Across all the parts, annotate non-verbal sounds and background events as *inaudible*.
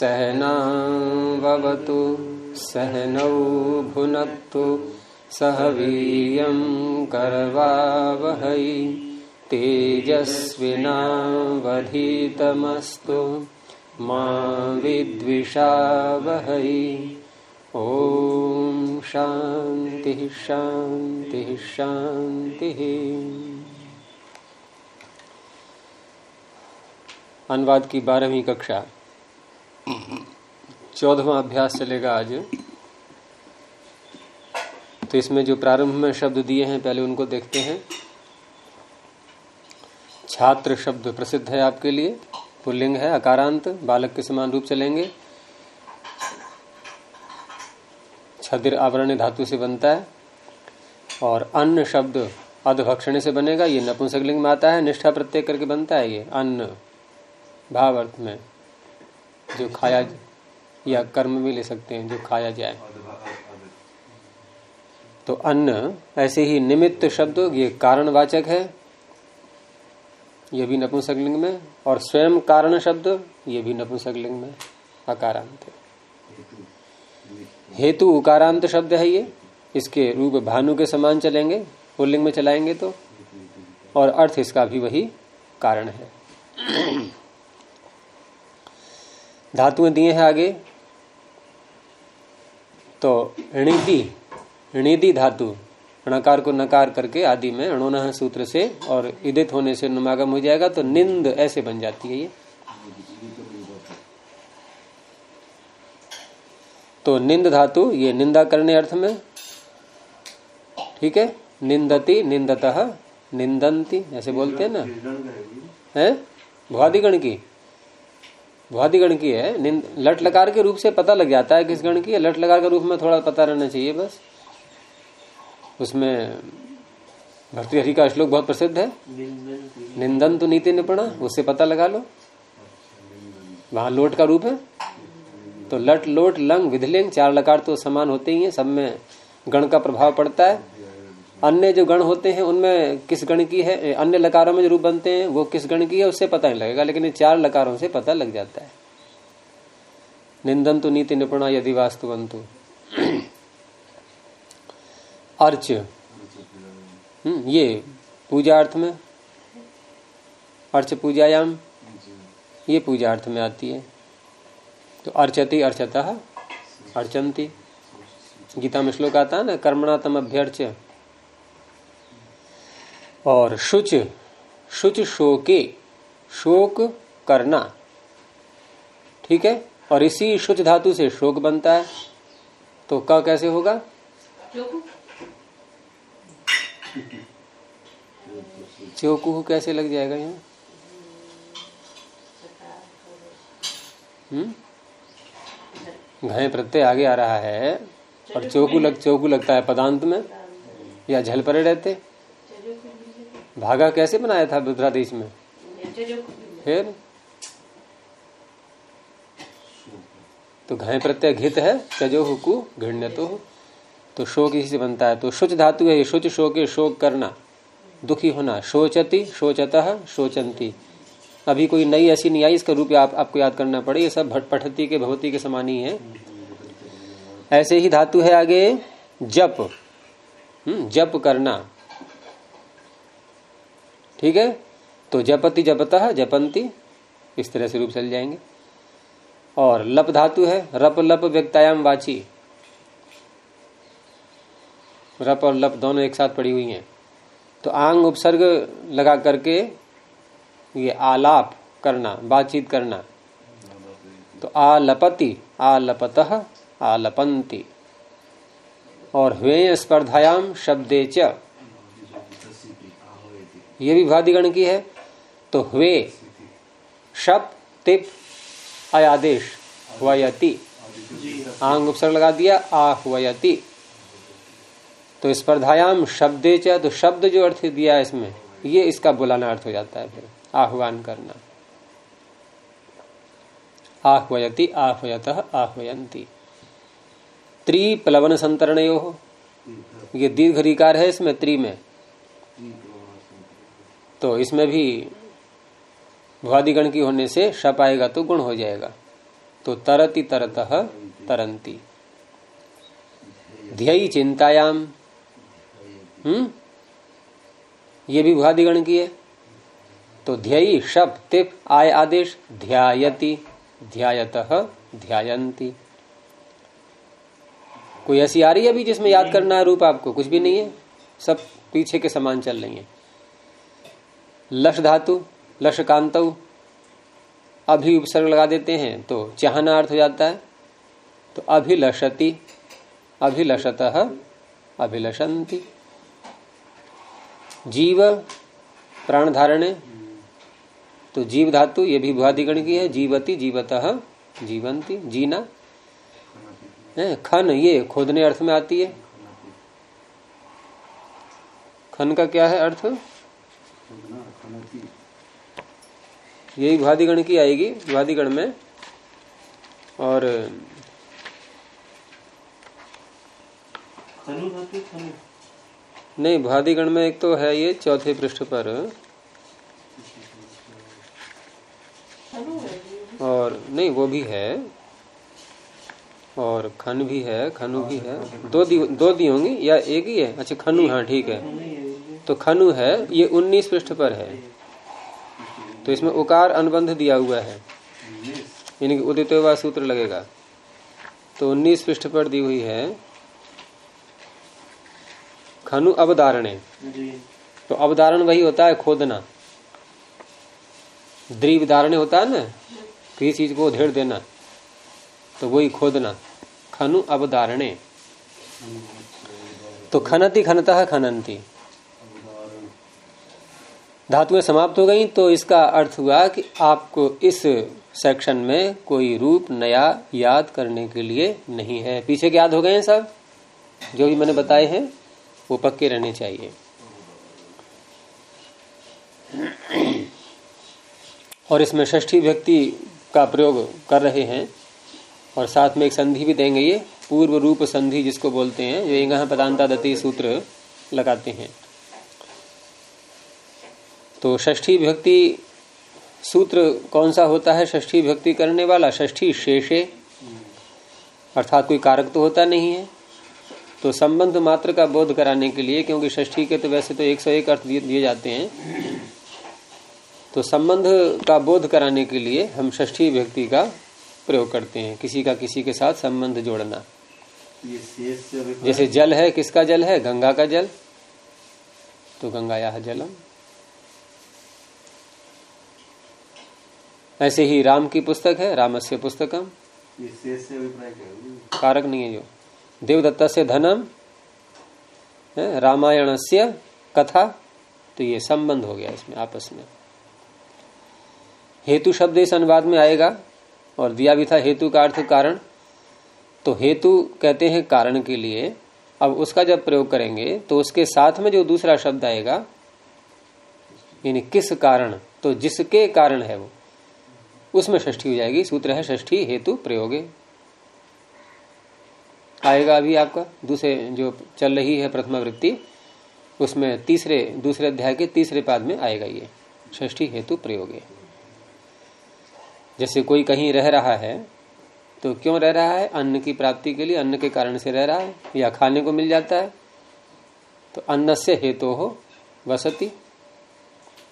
सहनावतु सहनौ भुनक्तु सह वीर्यं करवावहै तेजस्विनावधीतमस्तु मा विद्विषावहै। ॐ शान्तिः शान्तिः शान्तिः। अनुवाद की बारहवीं कक्षा। चौदहवा अभ्यास चलेगा आज। तो इसमें जो प्रारंभ में शब्द दिए हैं, पहले उनको देखते हैं। छात्र शब्द प्रसिद्ध है आपके लिए। पुल्लिंग है, अकारांत, बालक के समान रूप चलेंगे। छदिर आवरण धातु से बनता है। और अन्न शब्द अधभक्षण से बनेगा, ये नपुंसकलिंग में आता है, निष्ठा प्रत्यय करके बनता है ये, अन्न। भाव अर्थ में जो खाया या कर्म भी ले सकते हैं, जो खाया जाए। तो अन्न, ऐसे ही निमित्त शब्द, ये कारणवाचक है, ये भी नपुंसकलिंग में, और स्वयं कारण शब्द, ये भी नपुंसकलिंग में अकारांत है। हेतु उकारांत शब्द है ये, इसके रूप भानु के समान चलेंगे, पुल्लिंग में चलाएँगे तो और अर्थ इसका भी वही कारण है। धातुएँ दिए हैं आगे। तो ऋणिति ऋणिति धातु णकार को नकार करके आदि में अणोन सूत्र से और इदित होने से नुमागम हो जाएगा तो निंद ऐसे बन जाती है ये। तो निंद धातु ये निंदा करने अर्थ में। ठीक है? निंदती निंदत निंदंती ऐसे बोलते हैं ना। है? भुआदिगण की। भुआदिगण की है। लट लकार के रूप से पता लग जाता है किस गण की है। लट लकार के रूप में थोड़ा पता रहना चाहिए बस। उसमें भक्ति हरि का श्लोक बहुत प्रसिद्ध है। निंदन तो नीति निपुणा, उससे पता लगा लो। वहाँ लोट का रूप है। तो लट लोट लंग विधलिंग चार लकार तो समान होते ही हैं, सब में गण का प्रभाव पड़ता है। अन्य जो गण होते हैं, उनमें किस गण की है? अन्य लकारों में जो रूप बनते हैं, वो किस गण की है, उससे पता नहीं लगेगा, लेकिन चार लकारों से पता लग जाता है। निंदन तो नीति निपुणा यदि वास्तुवंतु। *clears throat* अर्च। हम्म ये पूजा अर्थ में। अर्च पूजायाम। ये पूजा अर्थ में आती है। तो अर्चति अर्चता। अर्चंती। गीता में श्लोक आता है ना, कर्मणा तम अभ्यर्च और शुच शुच शोके शोक करना। ठीक है? और इसी शुच धातु से शोक बनता है। तो क कैसे होगा? चौकू। कैसे लग जाएगा यहाँ? हम्म? घय प्रत्यय आगे आ रहा है। और चौकू लग चौकू लगता है पदांत में या झल परे रहते? भागा कैसे बनाया था बुद्रादेश में? फिर? तो घय प्रत्यय घित है तजो हुकु घृण्य तो तो शोक इसी से बनता है। तो शुच धातु है शुच शोक शोक करना। दुखी होना। शोचती शोचतः शोचंती अभी कोई नई ऐसी नहीं आई इसका रूप आप, आपको याद करना पड़े। ये सब भट पठती के भगवती के समान ही है। ऐसे ही धातु है आगे जप। हम्म जप करना। ठीक है? तो जपति जपता, जपंती इस तरह से रूप चल जाएँगे। और लप धातु है, रप लप व्यक्तायाम वाची। रप और लप दोनों एक साथ पड़ी हुई हैं। तो आंग उपसर्ग लगा करके ये आलाप करना, बातचीत करना। तो आलपति, आलपत, आलपंती। और हुए स्पर्धायाम शब्दे च। ये भी भादिगण की है तो हुए शप, तिप अयादेश हुआयति। आंग उपसर्ग लगा दिया, आ, हुआयति। तो स्पर्धायाम शब्दे च तो शब्द जो अर्थ दिया है इसमें, ये इसका बुलाना अर्थ हो जाता है फिर, आह्वान करना। आह्वयति आह्वयत आह्वयंती त्रिप्लवन संतरण ये दीर्घ रिकार है इसमें, त्रि में। तो इसमें भी भुआदिगण की होने से शप आएगा तो गुण हो जाएगा। तो तरति तरत तरंती ध्ययी चिंतायाम। हम्म? ये भी भुआदिगण की है। तो ध्ययी शप तिप आय आदेश ध्यायति ध्यायत ध्यायंती कोई ऐसी आ रही है अभी जिसमें याद करना है रूप आपको? कुछ भी नहीं है? सब पीछे के समान चल रही है। लश धातु, लश कांत, अभी उपसर्ग लगा देते हैं तो चाहना अर्थ हो जाता है। तो अभिलषति, अभिलषत अभिलषंती जीव प्राण धारणे तो जीव धातु, ये भी भुआदिगण की है, जीवती, जीवत जीवंती जीना। खन, ये खोदने अर्थ में आती है। खन का क्या है अर्थ? यही भुआदिगण की आएगी भुआदिगण में। और, नहीं भादिगण में एक तो है ये चौथे पृष्ठ पर। और, नहीं, वो भी है। और खन भी है, खनु भी है। दो दी दो दी होंगी, या एक ही है? अच्छा खनु हाँ ठीक है। तो खनु है, ये उन्नीस पृष्ठ पर है। तो इसमें उकार अनुबंध दिया हुआ है। यानी कि उदित सूत्र लगेगा। तो उन्नीस पृष्ठ पर दी हुई है खनु अवधारणे। तो अवधारण वही होता है खोदना। द्रीव धारणे होता है ना? किसी चीज़ को उधेड़ देना। तो वही खोदना। खनु अवधारणे। तो खनती खनता खनंती। धातुएँ समाप्त हो गई तो इसका अर्थ हुआ कि आपको इस सेक्शन में कोई रूप नया याद करने के लिए नहीं है। पीछे याद हो गए हैं सब? जो भी मैंने बताए हैं, वो पक्के रहने चाहिए। और इसमें षष्ठी व्यक्ति का प्रयोग कर रहे हैं, और साथ में एक संधि भी देंगे ये, पूर्व रूप संधि जिसको बोलते हैं, जो यहाँ पदांता दती सूत्र लगाते हैं। तो षष्ठी व्यक्ति सूत्र कौन सा होता है? षष्ठी व्यक्ति करने वाला षष्ठी शेषे। अर्थात कोई कारक तो होता नहीं है। तो संबंध मात्र का बोध कराने के लिए क्योंकि षष्ठी के तो वैसे तो 101 अर्थ दिए जाते हैं। तो संबंध का बोध कराने के लिए हम षष्ठी व्यक्ति का प्रयोग करते हैं किसी का किसी के साथ संबंध जोड़ना। जैसे जल है किसका जल है? गंगा का जल। तो गंगा यह जलम। ऐसे ही राम की पुस्तक है रामस्य पुस्तकम। कारक नहीं है जो। देवदत्ता से धनम रामायण से कथा तो ये संबंध हो गया इसमें आपस में। हेतु शब्द इस अनुवाद में आएगा और दिया भी था हेतु का अर्थ कारण। तो हेतु कहते हैं कारण के लिए। अब उसका जब प्रयोग करेंगे तो उसके साथ में जो दूसरा शब्द आएगा यानी किस कारण तो जिसके कारण है वो। उसमें षष्ठी हो जाएगी। सूत्र है, षष्ठी हेतु प्रयोगे। आएगा अभी आपका दूसरे जो चल रही है प्रथमा वृत्ति, उसमें तीसरे, दूसरे अध्याय के तीसरे पाद में आएगा ये। षष्ठी हेतु प्रयोग। जैसे कोई कहीं रह रहा है तो क्यों रह रहा है? अन्न की प्राप्ति के लिए, अन्न के कारण से रह रहा है, या खाने को मिल जाता है? तो अन्न से हेतु हो, वसती।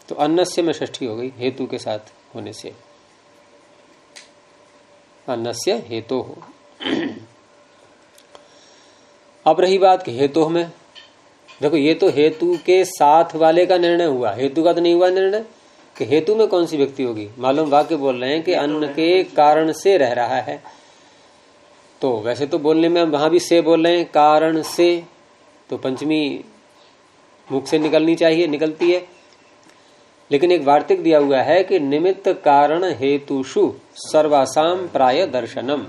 तो अन्न से में षष्ठी हो गई, हेतु के साथ होने से। अन्न से हेतु। हो अब रही बात कि हेतु में देखो ये तो हेतु के साथ वाले का निर्णय हुआ। हेतु का तो नहीं हुआ निर्णय? कि हेतु में कौन सी व्यक्ति होगी? मालूम वाक्य बोल रहे हैं कि अन्न के कारण से रह रहा है। तो वैसे तो बोलने में वहाँ भी से बोल रहे हैं कारण से। तो पंचमी मुख से निकलनी चाहिए निकलती है। लेकिन एक वार्तिक दिया हुआ है कि निमित्त कारण हेतुषु सर्वासाम प्राय दर्शनम।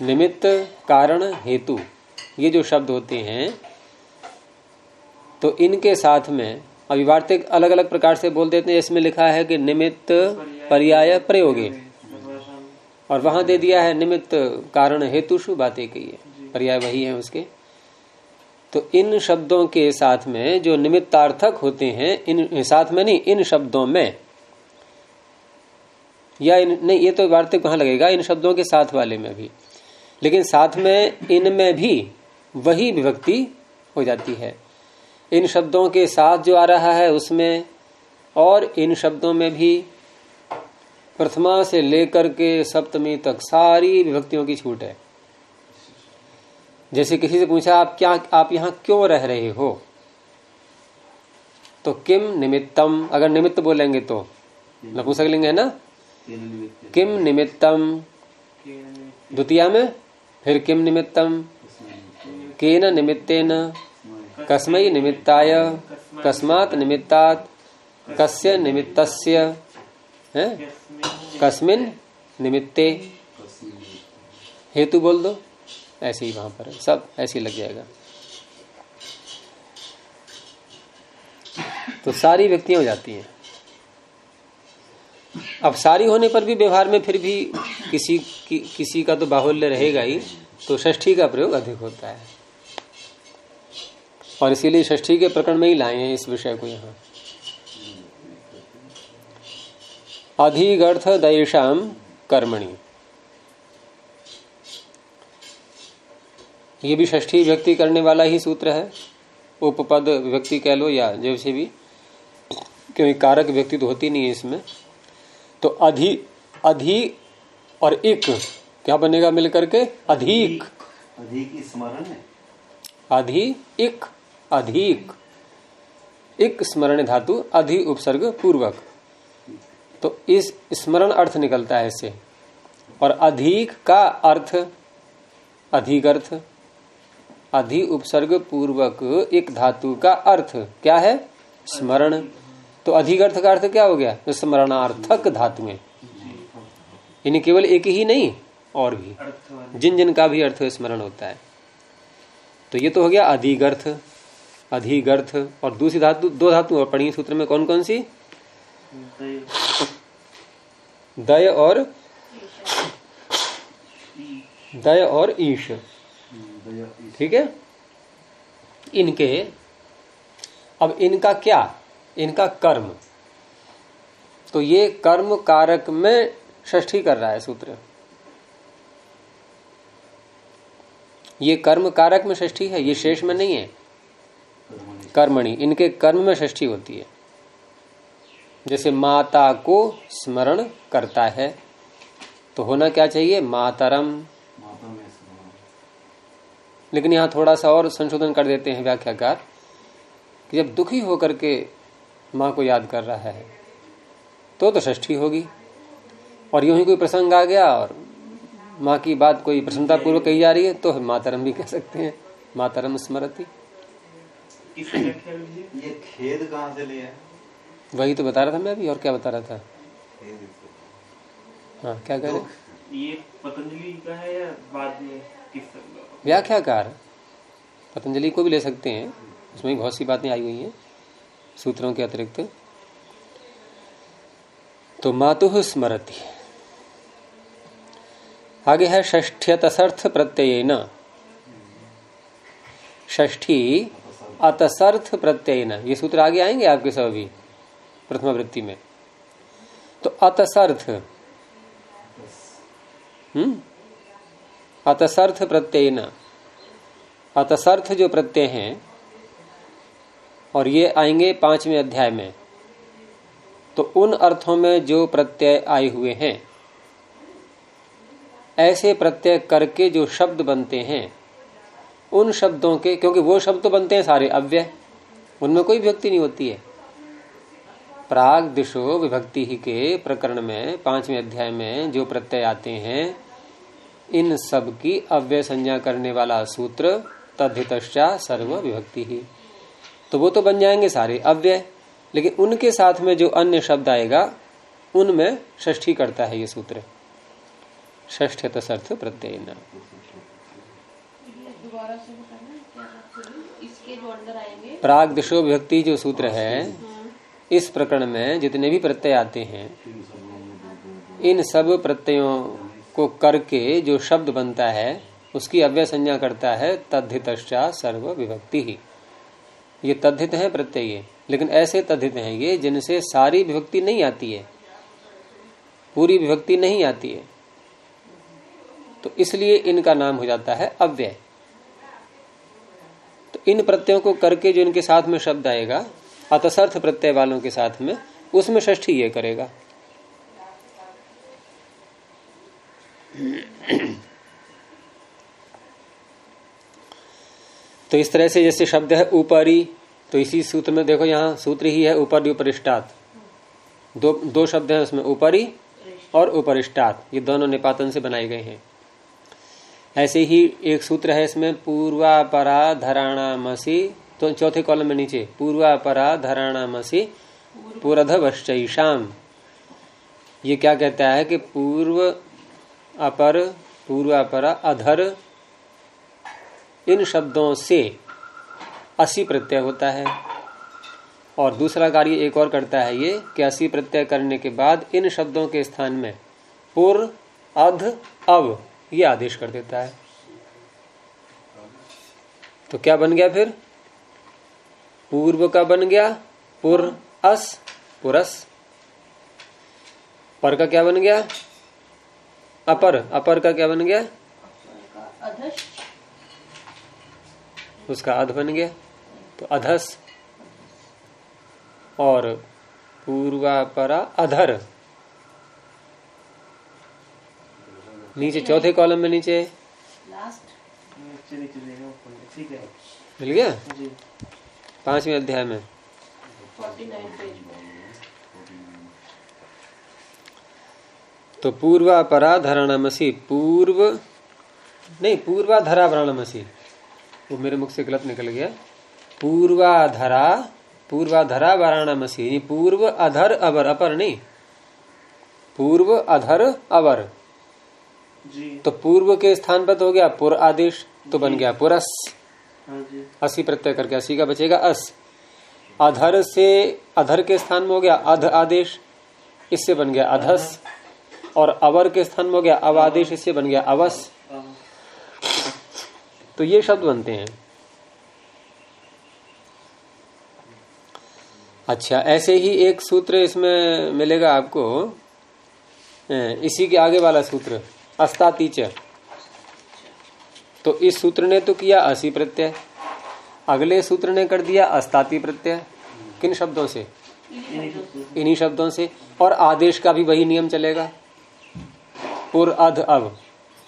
निमित्त कारण हेतु, ये जो शब्द होते हैं तो इनके साथ में अभिवार्तिक अलग अलग प्रकार से बोल देते हैं। इसमें लिखा है कि निमित्त पर्याय प्रयोगे। और वहाँ दे दिया है निमित्त कारण हेतुषु, बातें कही है। पर्याय वही है उसके। तो इन शब्दों के साथ में जो निमित्तार्थक होते हैं, इन साथ में नहीं, इन शब्दों में। या इन, नहीं, ये तो वार्तिक कहाँ लगेगा? इन शब्दों के साथ वाले में भी। लेकिन साथ में इनमें भी वही विभक्ति हो जाती है। इन शब्दों के साथ जो आ रहा है, उसमें और इन शब्दों में भी प्रथमा से लेकर के सप्तमी तक सारी विभक्तियों की छूट है। जैसे किसी से पूछा आप क्या आप यहाँ क्यों रह रहे हो? तो किम निमित्तम अगर निमित्त बोलेंगे तो। नपुंसक लिंग है ना? किम निमित्तम। द्वितीय में फिर किम निमित्तम। केन निमित्तेन कस्मई निमित्ताय कस्मात निमित्तात कस्य निमित्तस्य है? कस्मिन निमित्ते। हेतु बोल दो। ऐसे ही वहाँ पर सब ऐसे लग जाएगा। तो सारी व्यक्तियाँ हो जाती हैं। अब सारी होने पर भी व्यवहार में फिर भी किसी कि, किसी का तो बाहुल्य रहेगा ही तो षष्ठी का प्रयोग अधिक होता है। और इसीलिए षष्ठी के प्रकरण में ही लाए हैं इस विषय को यहाँ। अधिगर्थ दैशाम कर्मणि। ये भी षष्ठी व्यक्ति करने वाला ही सूत्र है। उपपद व्यक्ति कह लो या जैसे भी क्योंकि कारक व्यक्ति तो होती नहीं है इसमें। तो अधि अधि और एक क्या बनेगा मिलकर के अधिक। अधिक स्मरण है। अधि एक अधिक। एक स्मरण धातु अधि उपसर्ग पूर्वक। तो इस स्मरण अर्थ निकलता है इससे। और अधिक का अर्थ अधिक अर्थ अधि उपसर्ग पूर्वक एक धातु का अर्थ क्या है? स्मरण। तो अधिक अर्थ का अर्थ क्या हो गया? तो स्मरणार्थक धातुएँ इन्हें केवल एक ही नहीं, और भी। जिन जिन का भी अर्थ स्मरण होता है। तो ये तो हो गया अधिगर्थ अधिगर्थ, और दूसरी धातु, दो धातु और पढ़ी सूत्र में कौन कौन सी? दय और दय और ईश। ठीक है? इनके, अब इनका क्या? इनका कर्म। तो ये कर्म कारक में ष्ठी कर रहा है सूत्र। ये कर्म कारक में ष्ठी है, ये शेष में नहीं है। कर्मणि। इनके कर्म में ष्ठी होती है। जैसे माता को स्मरण करता है तो होना क्या चाहिए? मातरम। लेकिन यहाँ थोड़ा सा और संशोधन कर देते हैं व्याख्याकार कि जब दुखी होकर के माँ को याद कर रहा है तो तो ष्ठी होगी। और यूँ ही कोई प्रसंग आ गया और माँ की बात कोई प्रसन्नता पूर्वक कही जा रही है तो मातरम भी कह सकते हैं। मातरम स्मृति ये खेद कहाँ से लिया वही तो बता रहा था मैं अभी और क्या बता रहा था? हाँ क्या कह रहे ये पतंजलि का है या बाद में किस व्याख्याकार, पतंजलि को भी ले सकते हैं। उसमें बहुत सी बातें आई हुई हैं, सूत्रों के अतिरिक्त। तो मातु स्मरती। आगे है ष्ठ्यतसर्थ प्रत्यय न ष्ठी अतसर्थ प्रत्यय न ये सूत्र आगे आएँगे आपके सब अभी, प्रथमा वृत्ति में। तो अतसर्थ। हम्म? अतसर्थ प्रत्यय न। अतसर्थ जो प्रत्यय हैं, और ये आएँगे पाँचवें अध्याय में तो उन अर्थों में जो प्रत्यय आए हुए हैं, ऐसे प्रत्यय करके जो शब्द बनते हैं, उन शब्दों के, क्योंकि वो शब्द तो बनते हैं सारे अव्यय, उनमें कोई व्यक्ति नहीं होती है। प्राग दिशो विभक्ति ही के प्रकरण में, पाँचवें अध्याय में जो प्रत्यय आते हैं इन सब की अव्यय संज्ञा करने वाला सूत्र तद्धित सर्व विभक्ति ही। तो वो तो बन जाएँगे सारे अव्यय लेकिन उनके साथ में जो अन्य शब्द आएगा उनमें ष्ठी करता है ये सूत्र। ष्ठ तसर्थ प्रत्यय न। प्राग दिशो विभक्ति जो सूत्र है। इस प्रकरण में जितने भी प्रत्यय आते हैं इन सब प्रत्ययों को करके जो शब्द बनता है, उसकी अव्यय संज्ञा करता है तद्धित सर्व विभक्ति ही। ये तद्धित है प्रत्यय लेकिन ऐसे तद्धित हैं ये जिनसे सारी विभक्ति नहीं आती है। पूरी विभक्ति नहीं आती है। तो इसलिए इनका नाम हो जाता है अव्यय। तो इन प्रत्ययों को करके जो इनके साथ में शब्द आएगा, अतसर्थ प्रत्यय वालों के साथ में, उसमें ष्ठी ये करेगा। *clears throat* तो इस तरह से जैसे शब्द है ऊपरी तो इसी सूत्र में देखो यहाँ सूत्र ही है ऊपर उपरिष्टात। दो दो शब्द हैं उसमें ऊपरी और उपरिष्टात। ये दोनों निपातन से बनाए गए हैं। ऐसे ही एक सूत्र है इसमें पूर्वापरा धराणा मसी तो चौथे कॉलम में नीचे पूर्वापरा धराणा मसी पुरध वश्चैशाम ये क्या कहता है कि पूर्व अपर, पूर्वापरा, अधर। इन शब्दों से असी प्रत्यय होता है। और दूसरा कार्य एक और करता है ये, कि असी प्रत्यय करने के बाद इन शब्दों के स्थान में पुर अध, अव ये आदेश कर देता है। तो क्या बन गया फिर? पूर्व का बन गया, पुर अस, पुरस। पर का क्या बन गया? अपर अपर का क्या बन गया? उसका अध बन गया। तो अधस। और पूर्वापरा अधर। नीचे चौथे कॉलम में नीचे। मिल गया? पाँचवें अध्याय में। तो पूर्वापरा धराणामसी पूर्व नहीं पूर्वाधरा वराणमसी वो मेरे मुख से गलत निकल गया। पूर्वाधरा पूर्वाधरा वाराणसी यानी पूर्व अधर अवर अपर नहीं। पूर्व अधर अवर। जी। तो पूर्व के स्थान पर तो हो गया पुर आदेश तो बन गया पुरस। हाँ असी प्रत्यय करके असी का बचेगा अस। अधर से अधर के स्थान में हो गया अध आदेश इससे बन गया अधस। और अवर के स्थान में हो गया अव आदेश इससे बन गया अवस। तो ये शब्द बनते हैं। अच्छा ऐसे ही एक सूत्र इसमें मिलेगा आपको। इसी के आगे वाला सूत्र अस्तातीच तो इस सूत्र ने तो किया असी प्रत्यय अगले सूत्र ने कर दिया अस्ताति प्रत्यय। किन शब्दों से। इन्हीं शब्दों से। और आदेश का भी वही नियम चलेगा। पुर अध अव।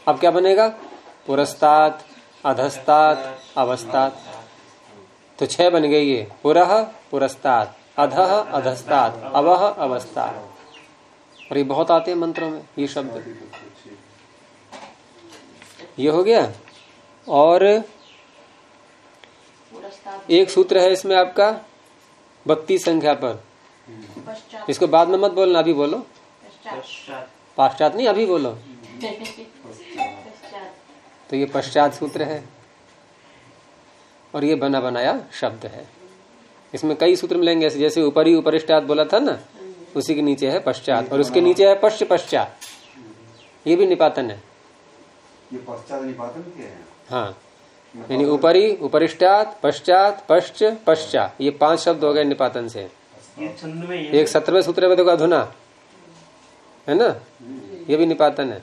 अब क्या बनेगा? पुरस्तात अधस्तात अवस्थात। तो छह बन गई ये। पुरह पुरस्तात। अधः अधस्तात। अवह अवस्थात। और ये बहुत आते हैं मंत्रों में ये शब्द। ये हो गया? और एक सूत्र है इसमें आपका बत्तीस संख्या पर। इसको बाद में मत बोलना अभी बोलो। पश्चात नहीं अभी बोलो। तो ये पश्चात सूत्र है। और ये बना बनाया शब्द है। इसमें कई सूत्र मिलेंगे ऐसे जैसे ऊपरी उपरिष्टात बोला था ना उसी के नीचे है पश्चात और उसके नीचे है पश्च पश्चात। ये भी निपातन है। ये पश्चात निपातन के हैं? हाँ। यानी ऊपरी उपरिष्टात पश्चात पश्च पश्चात ये पाँच शब्द हो गए निपातन से। ये छंद में ही है एक सत्रहवें सूत्र में देखो अधुना। है ना? ये भी निपातन है।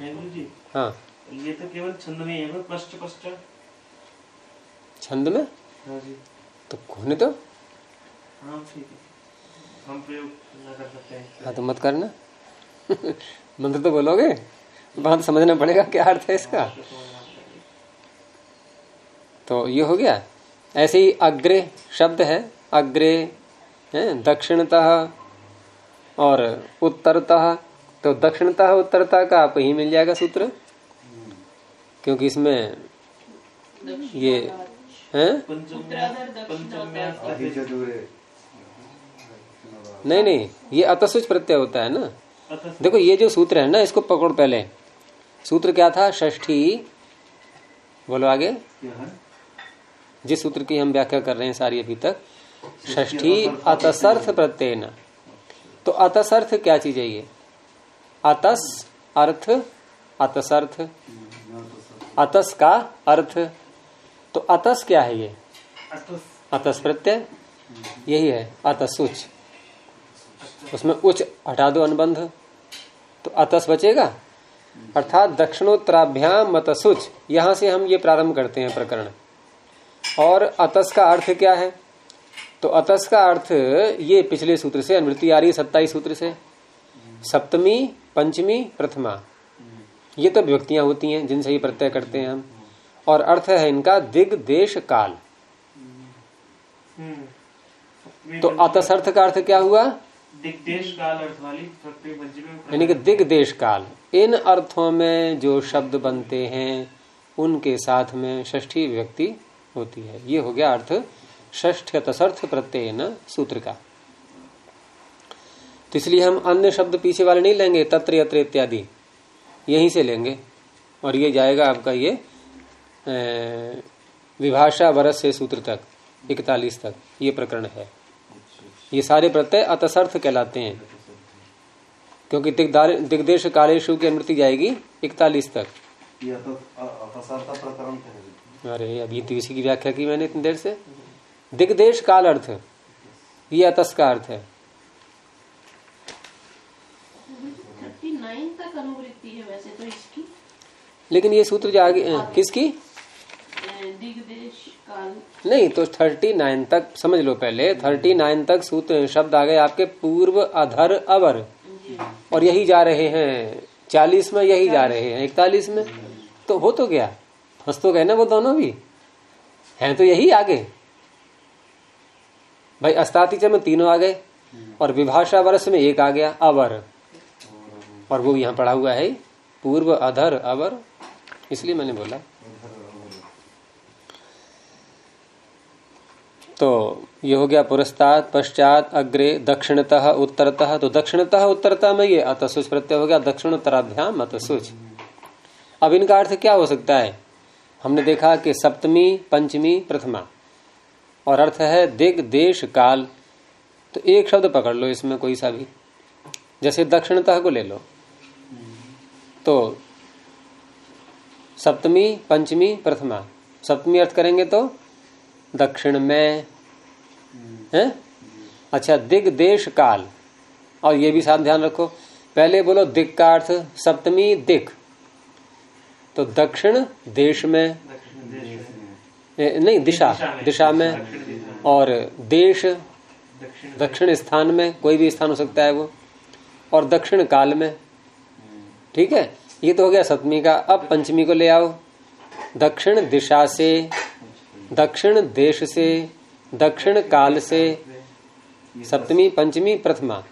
है हाँ। ये तो केवल छंद में है पश्च पश्चात छंद में? हाँ जी। तो होने तो हाँ ठीक है। हम प्रयोग न कर सकते हैं। हाँ तो मत करना। *laughs* मंत्र तो बोलोगे? बात समझना पड़ेगा क्या अर्थ है इसका? तो ये हो गया। ऐसे ही अग्रे शब्द है। अग्रे दक्षिणतः और उत्तरतः तो दक्षिणतः उत्तरतः का आप ही मिल जाएगा सूत्र। क्योंकि इसमें ये, है? नहीं नहीं, ये अतसुच प्रत्यय होता है ना? देखो, ये जो सूत्र है ना, इसको पकड़ पहले। सूत्र क्या था? षष्ठी। बोलो आगे। जिस सूत्र की हम व्याख्या कर रहे हैं सारी अभी तक, षष्ठी अतसर्थ प्रत्यय न तो अतस अर्थ क्या चीज़ है ये? अतस अर्थ, अतसर्थ। अतस का अर्थ। तो अतस क्या है ये? अतस प्रत्यय? यही है अतसुच उसमें उच्च हटा दो अनुबंध। तो अतस बचेगा? अर्थात दक्षिणोत्तराभ्याम मतसुच। यहाँ से हम ये प्रारंभ करते हैं प्रकरण। और अतस का अर्थ क्या है? तो अतस का अर्थ ये पिछले सूत्र से अनुवृत्ति आ रही है सत्ताईस सूत्र से। सप्तमी पंचमी प्रथमा। ये तो व्यक्तियाँ होती हैं जिनसे ये प्रत्यय करते हैं हम। और अर्थ है इनका दिग देश काल। तो अतस अर्थ का अर्थ क्या हुआ? दिग्देश काल अर्थ वाली यानी कि दिग देश काल। इन अर्थों में जो शब्द बनते हैं उनके साथ में षष्ठी व्यक्ति होती है। ये हो गया अर्थ ष्ठ तसर्थ प्रत्यय न सूत्र का तो इसलिए हम अन्य शब्द पीछे वाले नहीं लेंगे तत्र यत्र इत्यादि। यहीं से लेंगे। और ये जाएगा आपका ये विभाषा वरस से सूत्र तक इकतालीस तक। ये प्रकरण है। ये सारे प्रत्यय अतसर्थ कहलाते हैं। क्योंकि दिग्देश कालेशु की अनुमति जाएगी इकतालीस तक। ये तो अरे अभी तो इसी की व्याख्या की मैंने इतनी देर से। दिग्देश काल अर्थ ये अतस का अर्थ है। है तो लेकिन ये सूत्र जो आगे किसकी? काल। नहीं तो थर्टी नाइन तक समझ लो पहले थर्टी नाइन तक सूत्र शब्द आ गए आपके पूर्व अधर अवर। और यही जा रहे हैं। चालीस में यही जा रहे हैं। इकतालीस में तो हो तो गया। फंस तो गए ना वो दोनों भी। हैं तो यही आगे। भाई अस्तातिच में तीनों आ गए और विभाषा वर्ष में एक आ गया अवर। और वो यहाँ पढ़ा हुआ है, पूर्व अधर अवर। इसलिए मैंने बोला। तो ये हो गया पुरस्ताद पश्चात, अग्रे, दक्षिणतः, उत्तरतः। तो दक्षिणतः, उत्तरतः में ये अतसुच प्रत्यय हो गया, दक्षिणोत्तराभ्याम अतसुच अब इनका अर्थ क्या हो सकता है? हमने देखा कि सप्तमी, पंचमी, प्रथमा। और अर्थ है दिग देश काल। तो एक शब्द पकड़ लो इसमें कोई सा भी। जैसे दक्षिणतः को ले लो। तो सप्तमी, पंचमी, प्रथमा। सप्तमी अर्थ करेंगे तो दक्षिण में, है? अच्छा दिग देश काल। और ये भी साथ ध्यान रखो। पहले बोलो दिग का अर्थ सप्तमी दिक तो दक्षिण देश में। नहीं दिशा। दिशा में और देश दक्षिण स्थान में कोई भी स्थान हो सकता है वो। और दक्षिण काल में। ठीक है? ये तो हो गया सप्तमी का। अब पंचमी को ले आओ। दक्षिण दिशा से दक्षिण देश से दक्षिण काल से। सप्तमी पंचमी प्रथमा।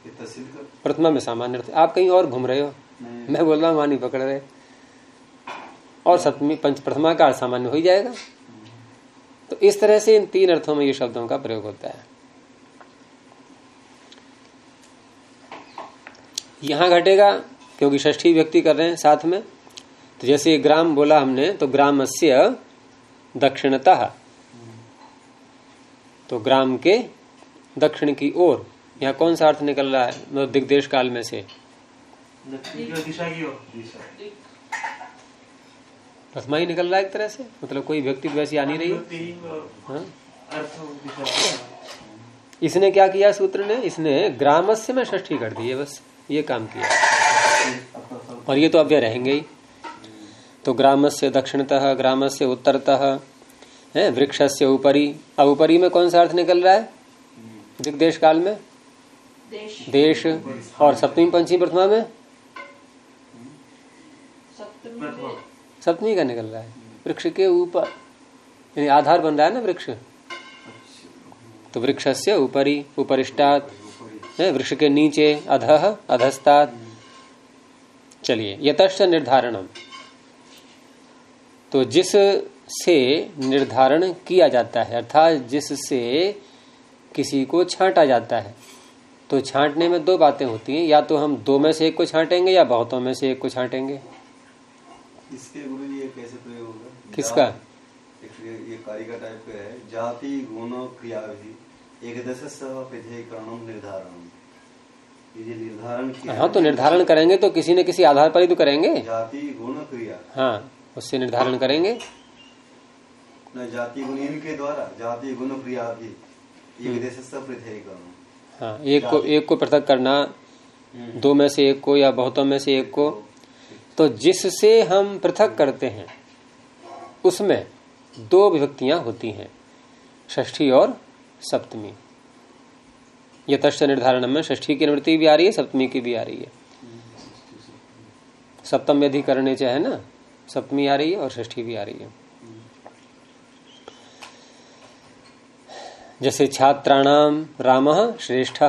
प्रथमा में सामान्य अर्थ। आप कहीं और घूम रहे हो? मैं बोल रहा हूँ वहाँ नहीं पकड़ रहे। और सप्तमी पंच प्रथमा का सामान्य हो ही जाएगा। तो इस तरह से इन तीन अर्थों में ये शब्दों का प्रयोग होता है। यहाँ घटेगा क्योंकि षष्ठी व्यक्ति कर रहे हैं साथ में। तो जैसे ग्राम बोला हमने तो ग्रामस्य दक्षिणतः। तो ग्राम के दक्षिण की ओर यहाँ कौन सा अर्थ निकल रहा है? मतलब दिग्देश काल में से। दक्षिण की ओर दिशा की ओर। प्रथमा ही निकल रहा है एक तरह से? मतलब कोई व्यक्ति वैसी आ नहीं रही? है? इसने क्या किया सूत्र ने? इसने ग्रामस्य में षष्ठी कर दी है बस ये काम किया। और ये तो अव्यय रहेंगे ही। तो ग्रामस्य दक्षिणतः ग्रामस्य उत्तरतः है वृक्षस्य ऊपरी अब ऊपरी में कौन सा अर्थ निकल रहा है? दिग्देश काल में? देश। देश। और सप्तमी पंचमी प्रथमा में सप्तमी प्रथमा में सप्तमी का निकल रहा है। वृक्ष के ऊपर, यानी आधार बन रहा है ना वृक्ष? तो वृक्षस्य ऊपरी उपरिष्टात वृक्ष के नीचे, अधः, अधस्तात्। चलिए, यतश्च निर्धारणम। तो जिस से निर्धारण किया जाता है, अर्थात जिससे किसी को छांटा जाता है तो छांटने में दो बातें होती हैं। या तो हम दो में से एक को छांटेंगे या बहुतों में से एक को छांटेंगे। इसके गुरु जी ये कैसे प्रयोग होगा? किसका? ये, कारिका टाइप का है। जाति गुण क्रिया विधि। एक दश विधेयकरणम निर्धारण ये निर्धारण किया हाँ तो निर्धारण करेंगे तो किसी न किसी आधार पर ही तो करेंगे। जाति गुण क्रिया। हाँ उससे निर्धारण करेंगे। न जाति गुण इनके द्वारा? जाति गुण क्रिया भी एक देश विधेयकरण हाँ एक को एक को पृथक करना। दो में से एक को या बहुतों में से एक को। तो जिससे हम पृथक करते हैं, उसमें दो विभक्तियाँ होती हैं, षष्ठी और सप्तमी। यतश्च निर्धारण में षष्ठी की निवृत्ति भी आ रही है, सप्तमी की भी आ रही है। सप्तम यदि करने चाहे ना, सप्तमी आ रही है और षष्ठी भी आ रही है। जैसे छात्राणाम राम श्रेष्ठ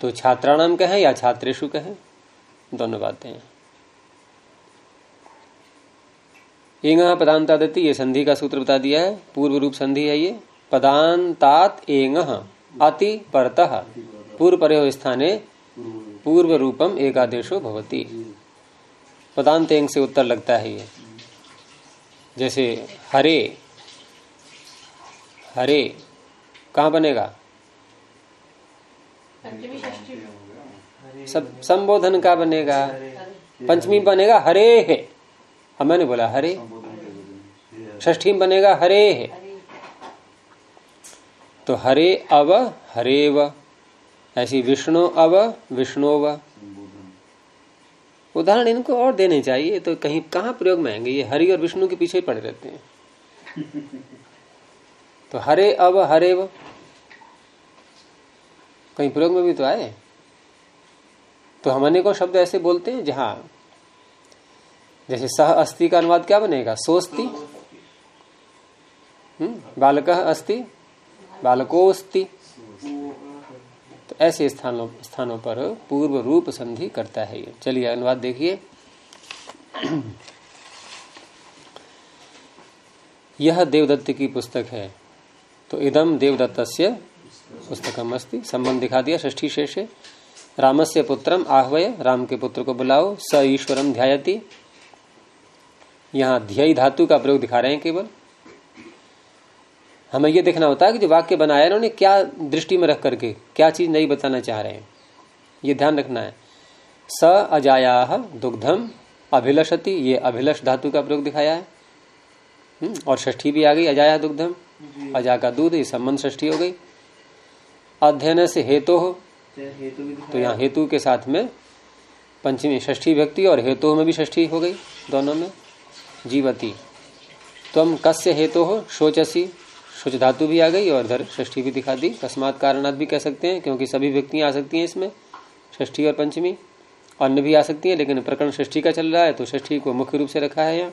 तो छात्राणाम कहें या छात्रेशु कहें? दोनों बातें हैं। इंग पदांतादति ये संधि का सूत्र बता दिया है। पूर्व रूप संधि है ये। पदांतात एंग अति परत। पूर्व पर स्थाने पूर्व रूपम एकादेशो भवती। पदांत एंग से उत्तर लगता है ये। जैसे हरे हरे कहा बनेगा? सब संबोधन का बनेगा? पंचमी बनेगा हरे है। अब मैंने बोला, हरे। षष्ठी में बनेगा, हरे है। तो हरे अव हरेव ऐसी विष्णु अव विष्णुव उदाहरण इनको और देने चाहिए तो कहीं, कहाँ प्रयोग में आएँगे? ये हरि और विष्णु के पीछे ही पड़े रहते हैं। तो हरे अव हरेव कहीं प्रयोग में भी तो आए। तो हम अनेकों शब्द ऐसे बोलते हैं, जहाँ जैसे सह अस्थि का अनुवाद क्या बनेगा? सोस्ति। बालक अस्ति बालकोस्ति तो ऐसे स्थानों स्थानों पर पूर्व रूप संधि करता है ये। चलिए, अनुवाद देखिए। यह देवदत्त की पुस्तक है। तो इदम देवदत्त पुस्तकम अस्ति। संबंध दिखा दिया ष्ठी शेष। रामस्य पुत्रम आहवय, राम के पुत्र को बुलाओ, स ईश्वरम ध्यायती। यहाँ ध्यय धातु का प्रयोग दिखा रहे हैं केवल। हमें यह देखना होता है कि जो वाक्य बनाया इन्होंने क्या दृष्टि में रख करके क्या चीज़ नहीं बताना चाह रहे हैं। ये ध्यान रखना है। स अजाया दुग्धम अभिलषति ये अभिलष धातु का प्रयोग दिखाया है। हम्म, और षष्ठी भी आ गई अजाया दुग्धम अजा का दूध ये संबंध षष्ठी हो गई। अध्ययन से हेतु हो तो यहाँ हेतु के साथ में पंचमी षष्ठी व्यक्ति और हेतु में भी षष्ठी हो गई दोनों में। जीवती। तुम कस्य हेतु हो शोचसी? शोच धातु भी आ गई और इधर षष्ठी भी दिखा दी। तस्मात कारणात भी कह सकते हैं, क्योंकि सभी व्यक्तियाँ आ सकती हैं इसमें, षष्ठी और पंचमी। अन्य भी आ सकती है, लेकिन प्रकरण षष्ठी का चल रहा है तो षष्ठी को मुख्य रूप से रखा है यहाँ।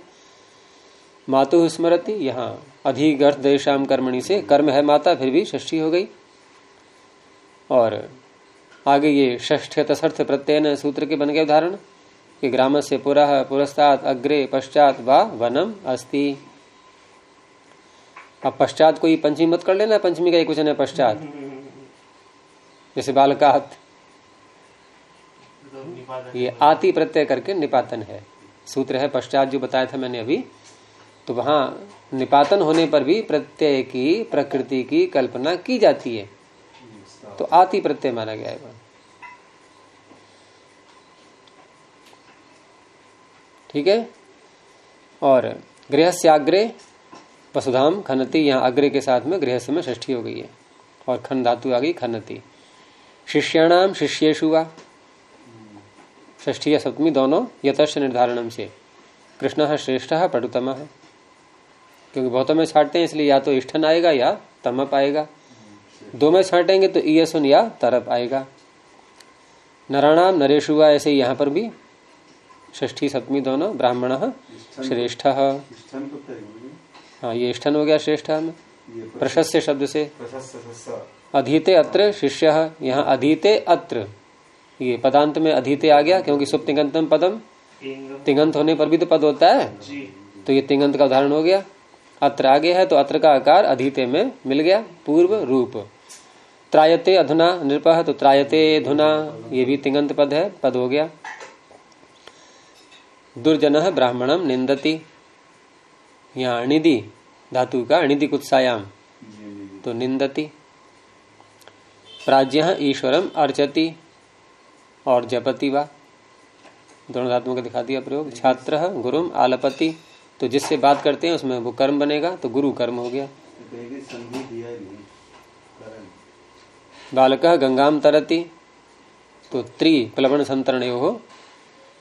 मातु स्मृति यहाँ अधिगर्थ देशाम कर्मणि से कर्म है माता, फिर भी षष्ठी हो गई। और आगे ये ष्ठ तसर्थ प्रत्यय सूत्र के बन गए उदाहरण। कि ग्राम से पुरः पुरस्तात् अग्रे पश्चात व वनम अस्ति। अब पश्चात कोई पंचमी मत कर लेना, पंचमी का एक वचन है पश्चात। जैसे बालकात, ये आति प्रत्यय करके निपातन है। सूत्र है, पश्चात जो बताया था मैंने अभी तो वहाँ निपातन होने पर भी प्रत्यय की, प्रकृति की कल्पना की जाती है। तो आति प्रत्यय माना गया है। ठीक है? और गृह से आग्रे वसुधाम खनती, यहाँ अग्रे के साथ में गृह में षष्ठी हो गई है। और खन धातु आ गई खनती। शिष्याणाम शिष्येशु वा। षष्ठी या सप्तमी दोनों यथश निर्धारणम से। कृष्ण श्रेष्ठ है पटुतम है क्योंकि बहुतों में छाटते हैं, इसलिए या तो इष्टन आएगा या तमप आएगा। दो में छाटेंगे तो ईयसुन या तरप आएगा। नराणाम नरेशु ऐसे यहाँ पर भी ष्ठी सप्तमी दोनों ब्राह्मण श्रेष्ठ। हाँ ये इष्टन हो गया श्रेष्ठ में। प्रशस्य शब्द से। अधीते अत्र शिष्य। यहाँ अधीते अत्र। ये पदांत में अधीते आ गया क्योंकि सुप तिंगंतम पदम। तिंगंत। होने पर भी तो पद होता है। तो ये तिंगंत का उदाहरण हो गया। अत्र आगे है तो अत्र का आकार अधीते में मिल गया पूर्व रूप। त्रायते अधुना नृप तो त्रायते अधुना ये भी तिंगंत पद है पद हो गया। दुर्जन ब्राह्मणम निंदती यहाँ अणिधि धातु का अणिधि कुत्सायाम तो निंदती प्राज्य ईश्वरम अर्चति और जपति वा। दोनों धातुओं का दिखा दिया प्रयोग। छात्र गुरुम आलपति। तो जिससे बात करते हैं, उसमें वो कर्म बनेगा तो गुरु कर्म हो गया। बालक गंगाम तरती। तो त्रि प्लवण संतरण हो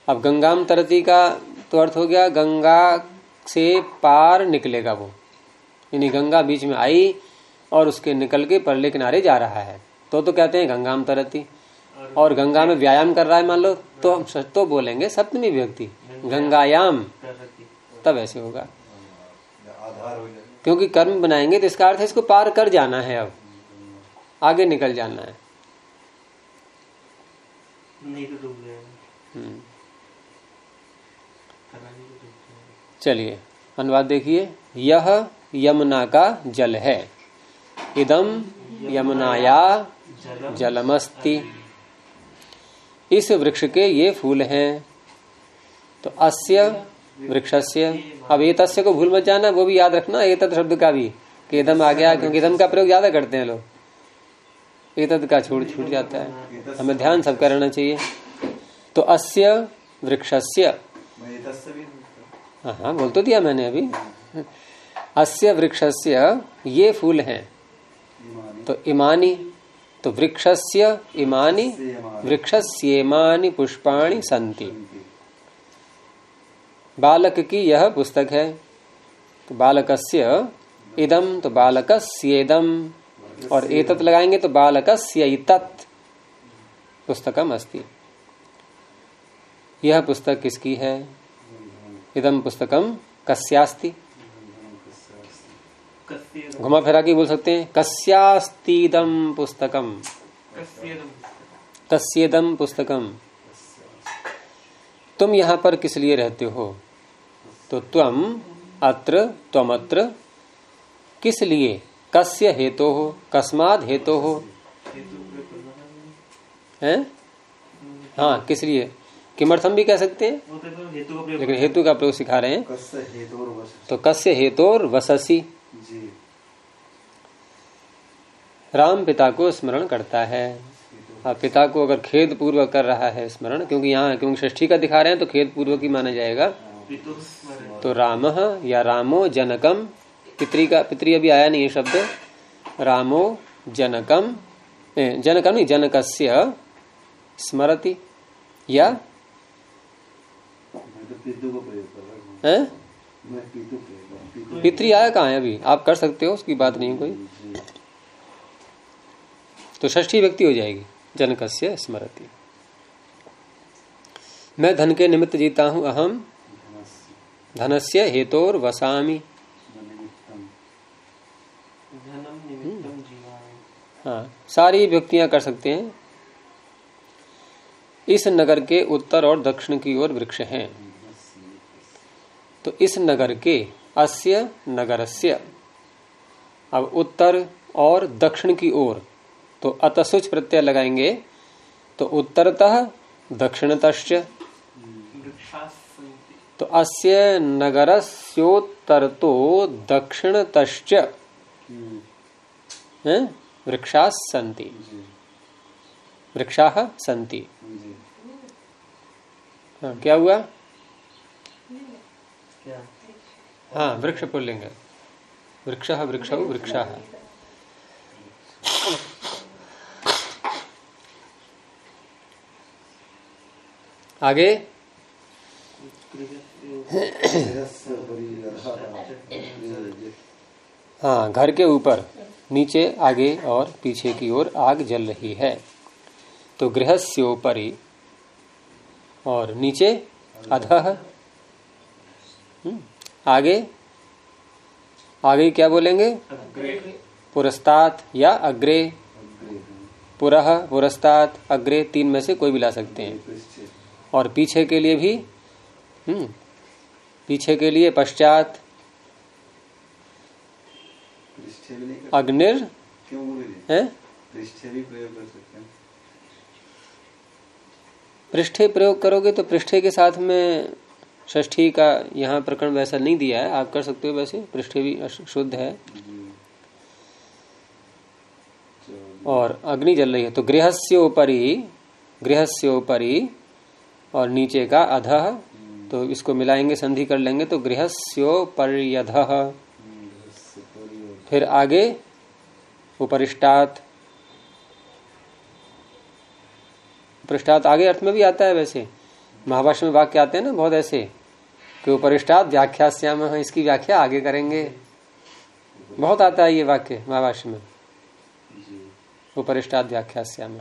अब गंगाम तरती का तो अर्थ हो गया गंगा से पार निकलेगा वो। यानी गंगा बीच में आई और उसके निकल के परले किनारे जा रहा है। तो तो कहते हैं गंगाम तरती। और गंगा में व्यायाम कर रहा है मान लो तो हम सच तो बोलेंगे सप्तमी व्यक्ति, गंगायाम। तब ऐसे होगा। क्योंकि कर्म बनाएँगे तो इसका अर्थ है इसको पार कर जाना है अब। आगे निकल जाना है। नहीं तो डूब गए हम्म। करानी तो डूब गए चलिए, अनुवाद देखिए। यह यमुना का जल है। इदम यमुनाया जलमस्ति। इस वृक्ष के ये फूल हैं। तो अस्य वृक्षस्य। अब ये तस्य को भूल मत जाना, वो भी याद रखना, ये शब्द का भी, कि आ गया, क्योंकि एकदम का प्रयोग ज़्यादा करते हैं लोग। एतद का छूट छूट जाता है। हमें ध्यान सबका रहना चाहिए। तो अस्य वृक्षस्य। हाँ बोल तो दिया मैंने अभी। अस्य वृक्षस्य ये फूल हैं। तो इमानी तो वृक्षस्य इमानी वृक्षस्येमानि। पुष्पाणि संति। बालक की यह पुस्तक है। तो बालकस्य इदम तो बालकस्येदम और एतत् लगाएँगे तो बालकस्य इतत् पुस्तकम अस्ति यह पुस्तक किसकी है? इदम पुस्तकम कस्यास्ति? घुमा फिरा के बोल सकते हैं? कस्यास्तीदम पुस्तकम कस्येदम पुस्तकम तुम यहाँ पर किस लिए रहते हो? तो त्वम अत्र, त्वमत्र किस लिए? कस्य हेतु हो? कस्माद हेतु करना है। हैं? हाँ किस लिए? किमर्थम भी कह सकते हैं? वो हेतु का प्रयोग लेकिन हेतु का प्रयोग सिखा रहे हैं। कस्य हेतु और तो कस्य हेतोर वससी। राम पिता को स्मरण करता है। अब पिता को अगर खेद पूर्वक कर रहा है स्मरण क्योंकि यहाँ क्योंकि षष्ठी का दिखा रहे हैं तो खेद पूर्वक ही माना जाएगा। तो राम या रामो जनकम पितरी का पितरी अभी आया नहीं है शब्द। रामो जनकम जनकम नहीं जनकस्य स्मरति या मैं तो पितु को प्रयोग कर रहा हूँ। पितरी आया कहाँ है अभी? आप कर सकते हो उसकी बात नहीं कोई। तो षष्ठी व्यक्ति हो जाएगी जनक से स्मृति मैं धन के निमित्त जीता हूँ अहम। धनस्य। धनस्य हेतोर वसामी। निमित्तम धनम निमित्तम जीवामि। हाँ सारी व्यक्तियाँ कर सकते हैं। इस नगर के उत्तर और दक्षिण की ओर वृक्ष हैं। तो इस नगर के अस्य नगरस्य। अब उत्तर और दक्षिण की ओर तो अतसुच प्रत्यय लगाएँगे तो उत्तरतः दक्षिणतश्च। वृक्षासन्ति तो अस्य नगरस्योत्तरतो दक्षिणतश्च। हम्म, हैं? वृक्षाः सन्ति। वृक्षाः सन्ति। हाँ, क्या हुआ? हाँ वृक्ष पुल्लिंग वृक्ष वृक्ष वृक्षा। आगे? हाँ घर के ऊपर, नीचे, आगे और पीछे की ओर आग जल रही है। तो गृहस्योपरि और नीचे अधः आगे? आगे क्या बोलेंगे? पुरस्तात या अग्रे? पुरह पुरस्तात, अग्रे तीन में से कोई भी ला सकते हैं। और पीछे के लिए भी? हम्म। पीछे के लिए पश्चात? अग्निर? पृष्ठे प्रयोग करोगे तो पृष्ठे के साथ में षष्ठी का यहाँ प्रकरण वैसा नहीं दिया है। आप कर सकते हो वैसे। पृष्ठे भी शुद्ध है। और अग्नि जल रही है। तो गृहस्योपरि गृहस्योपरि और नीचे का अधः। तो इसको मिलाएँगे, संधि कर लेंगे। तो गृहस्योपर्यध। गृहस्य फिर आगे, उपरिष्टात। उपरिष्टात आगे अर्थ में भी आता है वैसे। महाभाष्य में वाक्य आते हैं ना, बहुत ऐसे। कि उपरिष्टात व्याख्या श्याम इसकी व्याख्या आगे करेंगे। बहुत आता है ये वाक्य महाभाष्य में। जी। उपरिष्टात व्याख्या श्याम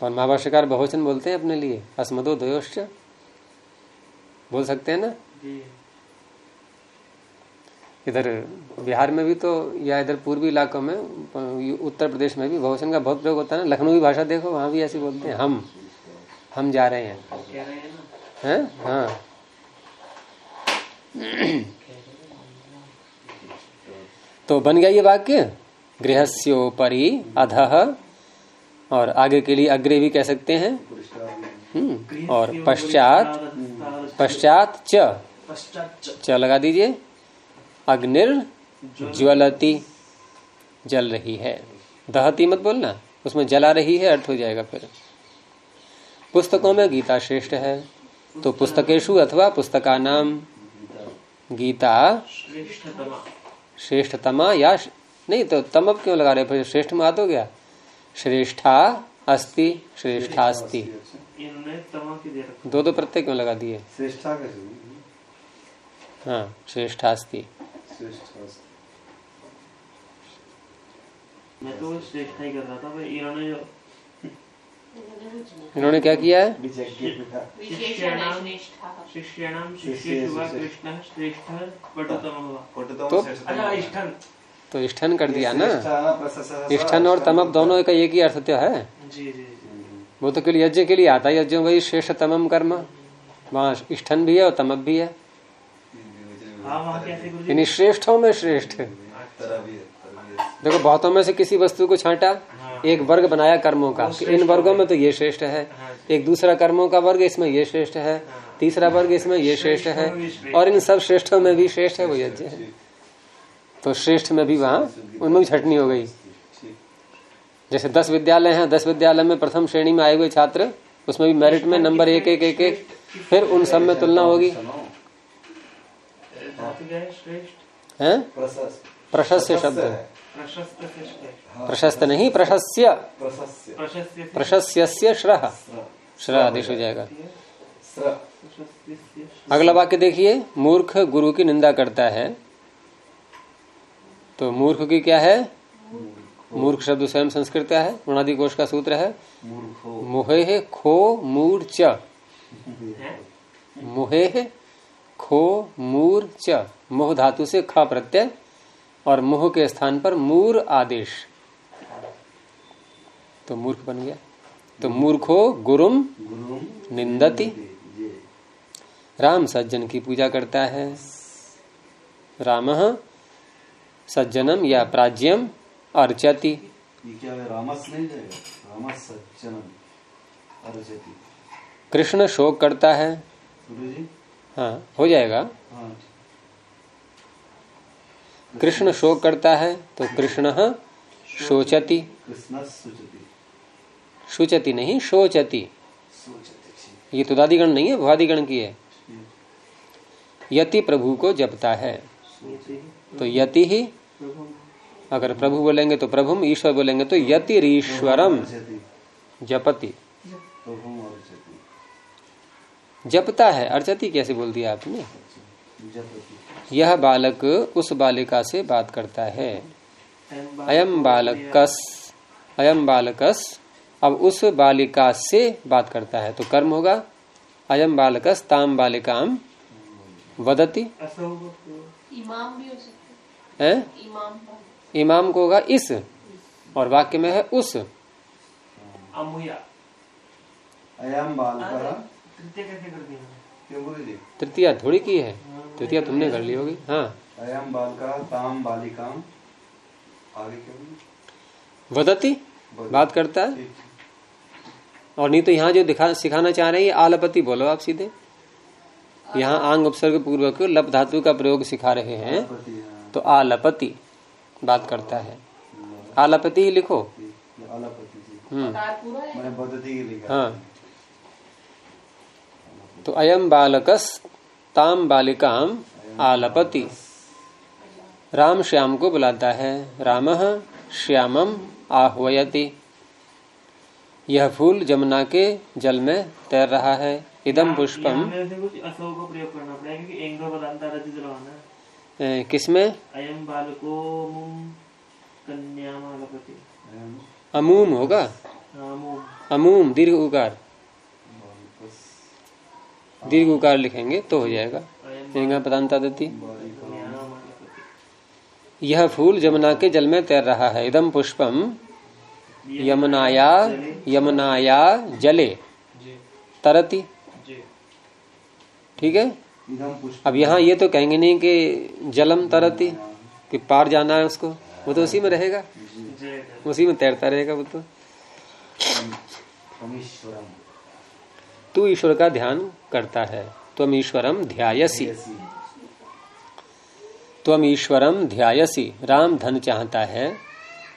और महाभाष्यकार बहुवचन बोलते हैं अपने लिए अस्मदो द्वयोश्च। बोल सकते हैं ना? इधर बिहार में भी तो या इधर पूर्वी इलाकों में उत्तर प्रदेश में भी बहुवचन का बहुत प्रयोग होता है ना। लखनऊ भाषा देखो वहाँ भी ऐसी बोलते हैं हम। हम जा रहे हैं। कह रहे हैं? हैं। हाँ तो बन गया ये वाक्य? गृहस्योपरि अधः। और आगे के लिए अग्रे भी कह सकते हैं। हम्म, और पश्चात पश्चात च। च लगा दीजिए। अग्निर ज्वलती जल रही है। दहती मत बोलना। उसमें जला रही है अर्थ हो जाएगा फिर। पुस्तकों में गीता श्रेष्ठ है। तो पुस्तकेशु अथवा पुस्तका नाम गीता श्रेष्ठतमा। श्रेष्ठतमा या नहीं तो तम अब क्यों लगा रहे फिर श्रेष्ठ में आ तो गया। श्रेष्ठा अस्ति तमा की दे दो प्रत्यय क्यों लगा दिए? हाँ श्रेष्ठास्ति। श्रेष्ठा मैं तो श्रेष्ठा ही कर रहा था इन्होंने जो इन्होंने क्या किया है? तो- इष्टन तो इष्ठन कर दिया ना? ना इष्ठन और तमप दोनों का एक ही अर्थ तो है? जी जी जी। वो तो केवल यज्ञ के लिए आता है यज्ञ वही श्रेष्ठ तमम कर्म। वहाँ इष्ठन भी है और तमप भी है। हाँ यानी श्रेष्ठों में श्रेष्ठ। देखो बहुतों में से किसी वस्तु को छांटा। एक वर्ग बनाया कर्मों का। कि इन वर्गों में तो ये श्रेष्ठ है। हाँ। एक दूसरा कर्मों का वर्ग इसमें ये श्रेष्ठ है। हाँ। तीसरा वर्ग इसमें ये श्रेष्ठ है। और इन सब श्रेष्ठों में भी श्रेष्ठ है वो यज्ञ है। तो श्रेष्ठ में भी वहाँ उनमें भी छटनी हो गई। जैसे दस विद्यालय हैं दस विद्यालय में प्रथम श्रेणी में आए हुए छात्र उसमें भी मेरिट में नंबर एक एक एक एक फिर उन सब में तुलना होगी। है? हैं प्रशस्य शब्द। है प्रशस्त नहीं प्रशस्य। प्रशस्य श्रह श्रह आदेश हो जाएगा। अगला वाक्य देखिए। मूर्ख गुरु की निंदा करता है। तो मूर्ख की क्या है? मूर्ख। शब्द स्वयं संस्कृत का है। उणादि कोश का सूत्र है। मुहे खो मूर च। मुहे खो मूर च। मोह धातु से ख प्रत्यय। और मुह के स्थान पर मूर आदेश। तो मूर्ख बन गया। तो मूर्खो गुरुम गुरु निंदति। राम सज्जन की पूजा करता है। राम सज्जनम या प्राज्यम अर्चति। कृष्ण शोक करता है। हाँ हो जाएगा। हाँ कृष्ण शोक करता है तो कृष्ण शोचति। कृष्ण शुचति नहीं, शोचति। ये तुदादिगण नहीं है भुआदिगण की है। यति प्रभु को जपता है। तो यति ही, अगर प्रभु बोलेंगे तो प्रभुम, ईश्वर बोलेंगे तो यतिरीश्वरम। जपति। जपता है, अर्चति कैसे बोल दिया आपने? यह बालक उस बालिका से बात करता है। अयम बालकस अयम बालकस अब उस बालिका से बात करता है तो कर्म होगा। अयम बालकस ताम बालिकाम वदति। इमाम भी हो सकते है। हैं? इमाम इमाम को होगा इस और वाक्य में है उस। अमुया। अयम बालका। तृतीय थोड़ी की है। तृतीया तुमने कर ली होगी। हाँ। अयम बालका ताम बालिकाम। आगे क्यों वदति? बात करता है? और नहीं तो यहाँ जो दिखा सिखाना चाह रहे हैं आलपति बोलो आप सीधे। यहाँ आंग उपसर्ग पूर्वक लप धातु का प्रयोग सिखा रहे हैं। हाँ। तो आलपति बात करता है। आलपति। ही लिखो। जी। हम्म। है मैंने पद्धति की लिखा हाँ तो अयम बालकस ताम बालिकाम आलपति। राम श्याम को बुलाता है। राम श्यामम आह्वयति। यह फूल जमुना के जल में तैर रहा है। इदम पुष्पम किसमें? अयम बालको कन्या अमूम होगा? हाँ अमूम। दीर्घ उकार दीर्घ उकार लिखेंगे तो हो जाएगा। एँगा पदांता दती। यह फूल जमुना के जल में तैर रहा है। इदम पुष्पम यमुनाया यमुनाया जले। तरती। ठीक है? अब यहाँ ये तो कहेंगे नहीं कि जलम तरती कि पार जाना है उसको। वो तो उसी में रहेगा। उसी में तैरता रहेगा वो तो। तू ईश्वर का ध्यान करता है। तुम ईश्वरम ध्यायसी। तुम ईश्वरम ध्यायसी। राम धन चाहता है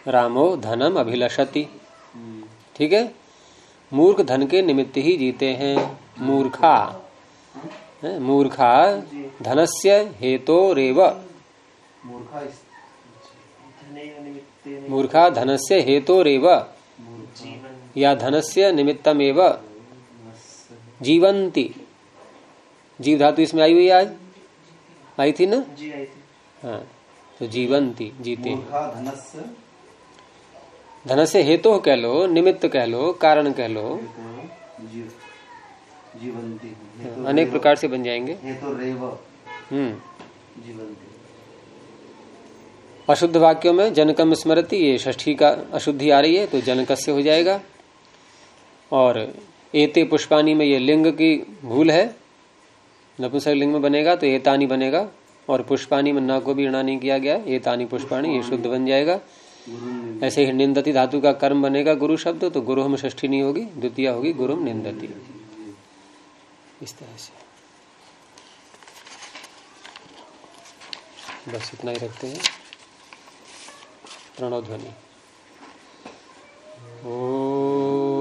रामो धनम अभिलषति। ठीक है? मूर्ख धन के निमित्त ही जीते हैं। मूर्खा है, मूर्खा धनस्य हेतो रेव मूर्खा धनस्य हेतो रेव या धनस्य निमित्तमेव। जीवंती। जीव धातु इसमें आई हुई आज? आई थी ना? जी आई थी। हाँ तो जीवंती जीते। हैं धनस्य धनस्य हेतु कह लो निमित्त कह लो कारण कह लो। जीव जीवंती। हेतु अनेक प्रकार से बन जाएँगे। हम्म। अशुद्ध वाक्यों में जनकम स्मृति ये षष्ठी का अशुद्धि आ रही है तो जनक से हो जाएगा। और एते पुष्पानी में ये लिंग की भूल है। नपुंसक लिंग में बनेगा तो एतानी बनेगा और पुष्पानी में न को भी ऋणा नहीं किया गया। एतानी पुष्पाणी, ये शुद्ध बन जाएगा। ऐसे ही निंदती धातु का कर्म बनेगा गुरु शब्द तो गुरु में षष्ठी नहीं होगी, द्वितीय होगी, गुरु निंदती। इस तरह से। बस इतना ही रखते हैं। प्रणव ध्वनि। ओ